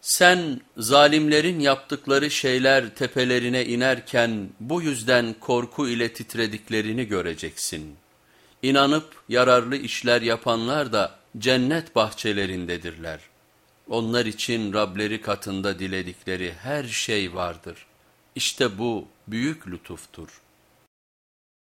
Sen zalimlerin yaptıkları şeyler tepelerine inerken bu yüzden korku ile titrediklerini göreceksin. İnanıp yararlı işler yapanlar da cennet bahçelerindedirler. Onlar için Rableri katında diledikleri her şey vardır. İşte bu büyük lütuftur.